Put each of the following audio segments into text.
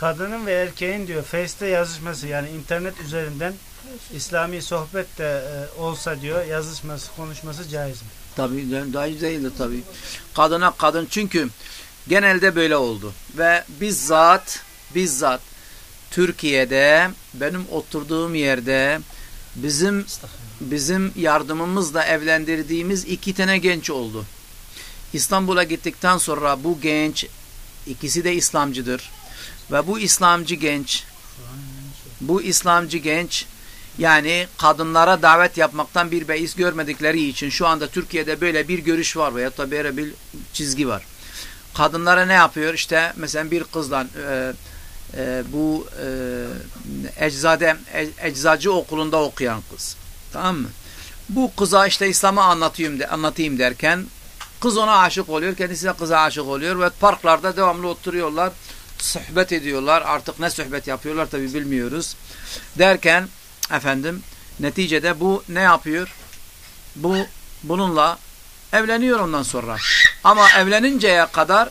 kadının ve erkeğin diyor Face'te yazışması yani internet üzerinden İslami sohbet de e, olsa diyor yazışması, konuşması caiz mi? Tabii caiz değildir tabii. Kadına kadın çünkü genelde böyle oldu. Ve bizzat bizzat Türkiye'de benim oturduğum yerde bizim bizim yardımımızla evlendirdiğimiz iki tane genç oldu. İstanbul'a gittikten sonra bu genç ikisi de İslamcıdır. Ve bu İslamcı genç bu İslamcı genç yani kadınlara davet yapmaktan bir beis görmedikleri için şu anda Türkiye'de böyle bir görüş var veya da böyle bir çizgi var. Kadınlara ne yapıyor? İşte mesela bir kızla e, e, bu e, eczade, e, eczacı okulunda okuyan kız. Tamam mı? Bu kıza işte İslam'ı anlatayım, de, anlatayım derken kız ona aşık oluyor. Kendisi de kıza aşık oluyor ve parklarda devamlı oturuyorlar. Sohbet ediyorlar. Artık ne sohbet yapıyorlar tabi bilmiyoruz. Derken efendim neticede bu ne yapıyor? Bu bununla evleniyor ondan sonra. Ama evleninceye kadar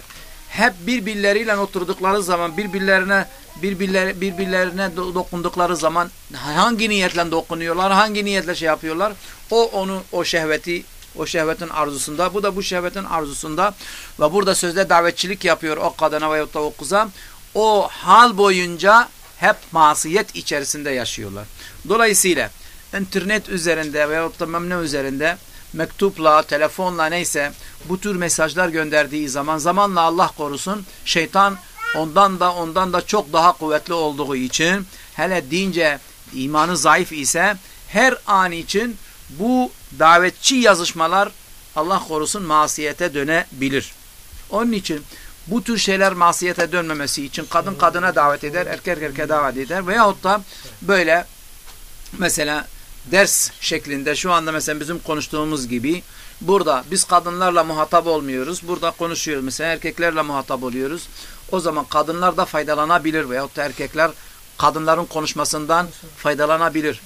hep birbirleriyle oturdukları zaman birbirlerine birbirleri, birbirlerine dokundukları zaman hangi niyetle dokunuyorlar, hangi niyetle şey yapıyorlar? O onu o şehveti o şehvetin arzusunda, bu da bu şehvetin arzusunda ve burada sözde davetçilik yapıyor o kadına veyahut da o hal boyunca hep masiyet içerisinde yaşıyorlar. Dolayısıyla internet üzerinde veyahut da memne üzerinde mektupla, telefonla neyse bu tür mesajlar gönderdiği zaman zamanla Allah korusun şeytan ondan da ondan da çok daha kuvvetli olduğu için hele dince imanı zayıf ise her an için bu davetçi yazışmalar Allah korusun masiyete dönebilir. Onun için bu tür şeyler masiyete dönmemesi için kadın kadına davet eder, erkek erkeğe davet eder veyahut da böyle mesela ders şeklinde şu anda mesela bizim konuştuğumuz gibi burada biz kadınlarla muhatap olmuyoruz. Burada konuşuyoruz. Mesela erkeklerle muhatap oluyoruz. O zaman kadınlar da faydalanabilir veyahut da erkekler kadınların konuşmasından faydalanabilir.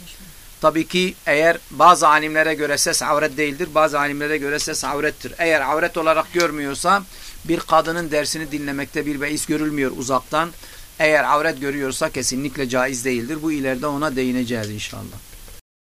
Tabii ki eğer bazı alimlere göre ses avret değildir, bazı alimlere göre ses avrettir. Eğer avret olarak görmüyorsa bir kadının dersini dinlemekte bir beis görülmüyor uzaktan. Eğer avret görüyorsa kesinlikle caiz değildir. Bu ileride ona değineceğiz inşallah.